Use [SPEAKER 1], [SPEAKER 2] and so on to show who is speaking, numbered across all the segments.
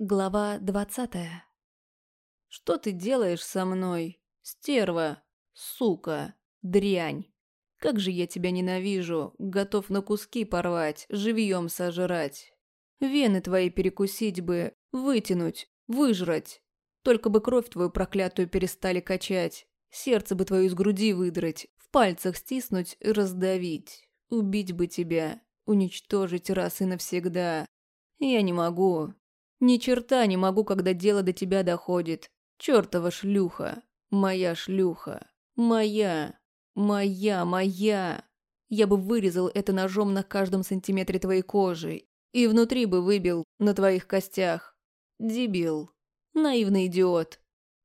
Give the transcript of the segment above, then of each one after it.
[SPEAKER 1] Глава двадцатая.
[SPEAKER 2] «Что ты делаешь со мной? Стерва! Сука! Дрянь! Как же я тебя ненавижу! Готов на куски порвать, живьем сожрать! Вены твои перекусить бы, вытянуть, выжрать! Только бы кровь твою проклятую перестали качать, сердце бы твое из груди выдрать, в пальцах стиснуть, раздавить, убить бы тебя, уничтожить раз и навсегда!» Я не могу, ни черта не могу, когда дело до тебя доходит. Чёртова шлюха. Моя шлюха. Моя. Моя, моя. Я бы вырезал это ножом на каждом сантиметре твоей кожи. И внутри бы выбил на твоих костях. Дебил. Наивный идиот.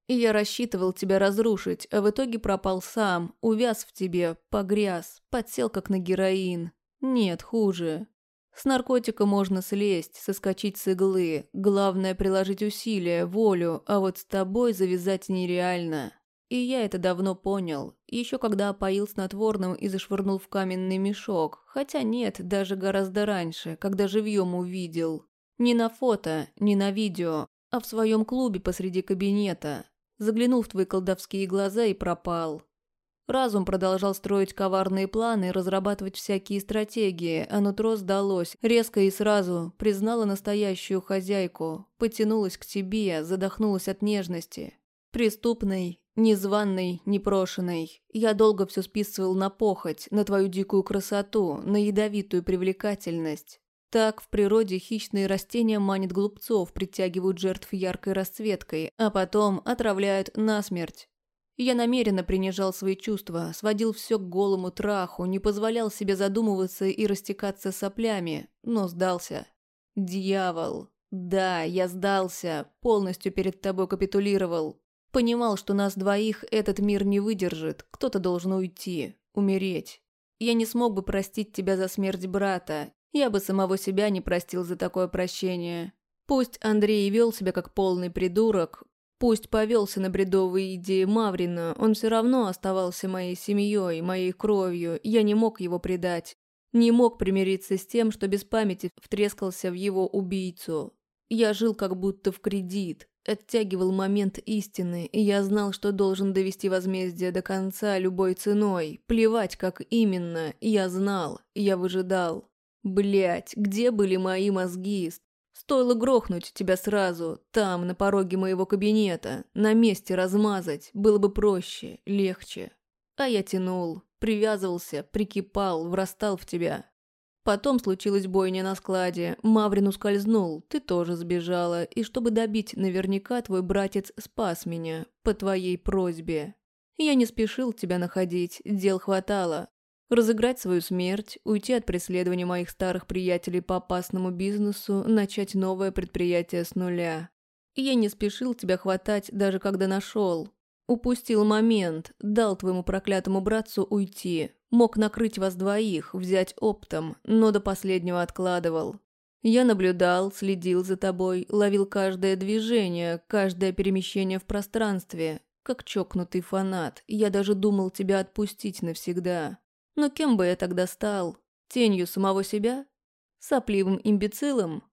[SPEAKER 2] Я рассчитывал тебя разрушить, а в итоге пропал сам, увяз в тебе, погряз, подсел как на героин. Нет, хуже. С наркотика можно слезть, соскочить с иглы. Главное приложить усилия, волю, а вот с тобой завязать нереально. И я это давно понял, еще когда опоил снотворным и зашвырнул в каменный мешок. Хотя нет, даже гораздо раньше, когда живьем увидел. Не на фото, не на видео, а в своем клубе посреди кабинета. Заглянул в твои колдовские глаза и пропал. Разум продолжал строить коварные планы и разрабатывать всякие стратегии, а нутро сдалось, резко и сразу признала настоящую хозяйку, потянулась к тебе, задохнулась от нежности. Преступной, незваной, непрошенной. Я долго все списывал на похоть, на твою дикую красоту, на ядовитую привлекательность. Так в природе хищные растения манят глупцов, притягивают жертв яркой расцветкой, а потом отравляют насмерть. Я намеренно принижал свои чувства, сводил все к голому траху, не позволял себе задумываться и растекаться соплями, но сдался. Дьявол. Да, я сдался, полностью перед тобой капитулировал. Понимал, что нас двоих этот мир не выдержит, кто-то должен уйти, умереть. Я не смог бы простить тебя за смерть брата, я бы самого себя не простил за такое прощение. Пусть Андрей вел себя как полный придурок, Пусть повелся на бредовые идеи Маврина, он все равно оставался моей семьей, моей кровью, я не мог его предать. Не мог примириться с тем, что без памяти втрескался в его убийцу. Я жил как будто в кредит, оттягивал момент истины, и я знал, что должен довести возмездие до конца любой ценой. Плевать, как именно, я знал, я выжидал. Блять, где были мои мозги? Стоило грохнуть тебя сразу, там, на пороге моего кабинета, на месте размазать, было бы проще, легче. А я тянул, привязывался, прикипал, врастал в тебя. Потом случилась бойня на складе, Маврин ускользнул, ты тоже сбежала, и чтобы добить наверняка, твой братец спас меня, по твоей просьбе. Я не спешил тебя находить, дел хватало, разыграть свою смерть, уйти от преследования моих старых приятелей по опасному бизнесу, начать новое предприятие с нуля. Я не спешил тебя хватать, даже когда нашел. Упустил момент, дал твоему проклятому братцу уйти. Мог накрыть вас двоих, взять оптом, но до последнего откладывал. Я наблюдал, следил за тобой, ловил каждое движение, каждое перемещение в пространстве. Как чокнутый фанат, я даже думал тебя отпустить навсегда. Но кем бы я тогда стал? Тенью самого себя? Сопливым имбецилом?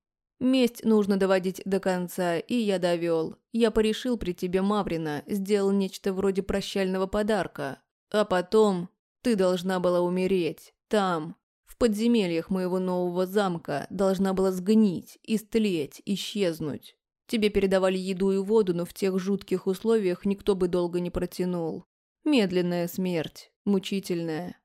[SPEAKER 2] Месть нужно доводить до конца, и я довел. Я порешил при тебе Маврина, сделал нечто вроде прощального подарка. А потом ты должна была умереть. Там, в подземельях моего нового замка, должна была сгнить, истлеть, исчезнуть. Тебе передавали еду и воду, но в тех жутких условиях никто бы долго не протянул. Медленная смерть, мучительная.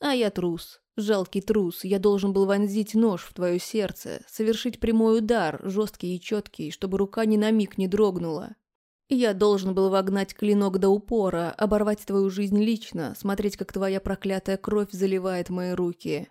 [SPEAKER 2] А я трус, жалкий трус, я должен был вонзить нож в твое сердце, совершить прямой удар, жесткий и четкий, чтобы рука ни на миг не дрогнула. Я должен был вогнать клинок до упора, оборвать твою жизнь лично, смотреть, как твоя проклятая кровь заливает мои руки.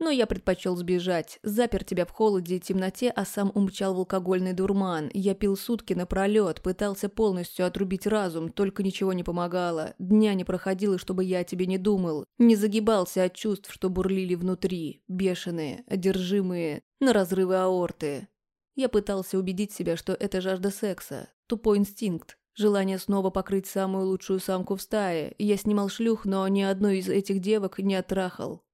[SPEAKER 2] Но я предпочел сбежать, запер тебя в холоде и темноте, а сам умчал в алкогольный дурман. Я пил сутки напролет, пытался полностью отрубить разум, только ничего не помогало. Дня не проходило, чтобы я о тебе не думал. Не загибался от чувств, что бурлили внутри, бешеные, одержимые, на разрывы аорты. Я пытался убедить себя, что это жажда секса, тупой инстинкт, желание снова покрыть самую лучшую самку в стае. Я снимал шлюх, но ни одной из этих девок не оттрахал.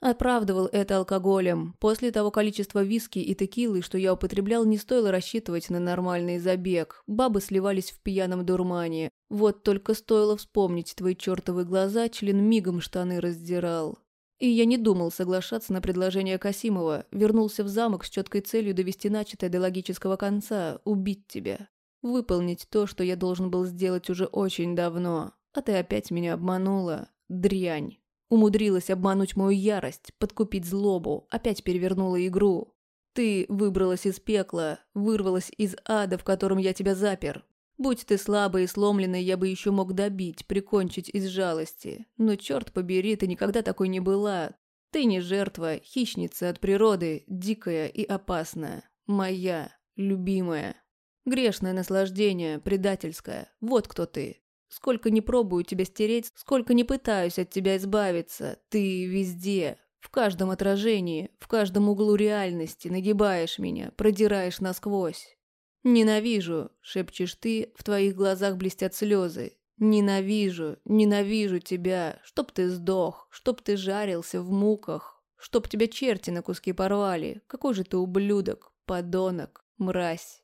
[SPEAKER 2] Оправдывал это алкоголем. После того количества виски и текилы, что я употреблял, не стоило рассчитывать на нормальный забег. Бабы сливались в пьяном дурмане. Вот только стоило вспомнить твои чертовы глаза, член мигом штаны раздирал. И я не думал соглашаться на предложение Касимова. Вернулся в замок с четкой целью довести начатое до логического конца – убить тебя. Выполнить то, что я должен был сделать уже очень давно. А ты опять меня обманула. Дрянь. Умудрилась обмануть мою ярость, подкупить злобу, опять перевернула игру. Ты выбралась из пекла, вырвалась из ада, в котором я тебя запер. Будь ты слабой и сломленной, я бы еще мог добить, прикончить из жалости. Но черт побери, ты никогда такой не была. Ты не жертва, хищница от природы, дикая и опасная. Моя, любимая. Грешное наслаждение, предательское. Вот кто ты. Сколько не пробую тебя стереть, сколько не пытаюсь от тебя избавиться, ты везде, в каждом отражении, в каждом углу реальности нагибаешь меня, продираешь насквозь. «Ненавижу», — шепчешь ты, в твоих глазах блестят слезы. «Ненавижу, ненавижу тебя, чтоб ты сдох, чтоб ты жарился в муках, чтоб тебя черти на куски порвали. Какой же ты ублюдок, подонок, мразь».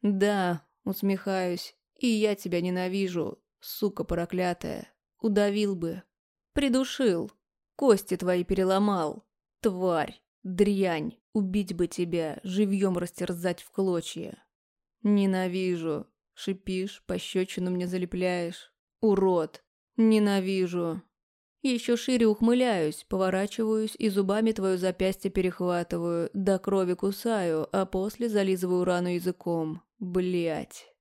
[SPEAKER 2] «Да», — усмехаюсь, — «и я тебя ненавижу, Сука проклятая. Удавил бы. Придушил. Кости твои переломал. Тварь. Дрянь. Убить бы тебя. Живьем растерзать в клочья. Ненавижу. Шипишь, пощечину мне залепляешь. Урод. Ненавижу. Еще шире ухмыляюсь, поворачиваюсь и зубами твое запястье перехватываю, до крови кусаю, а после зализываю рану языком. Блять.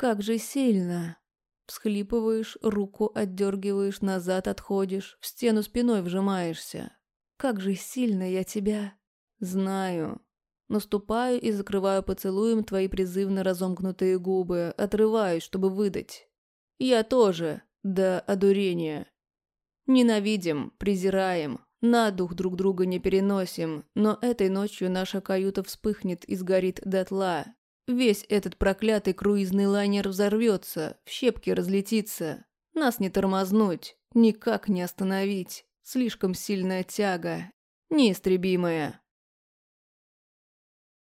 [SPEAKER 2] Как же сильно. Всхлипываешь, руку отдергиваешь, назад отходишь, в стену спиной вжимаешься. Как же сильно я тебя... Знаю. Наступаю и закрываю поцелуем твои призывно разомкнутые губы, отрываюсь, чтобы выдать. Я тоже, до одурения. Ненавидим, презираем, на дух друг друга не переносим, но этой ночью наша каюта вспыхнет и сгорит дотла, Весь этот проклятый круизный лайнер взорвется, в щепки разлетится. Нас не тормознуть, никак не остановить. Слишком сильная тяга, неистребимая.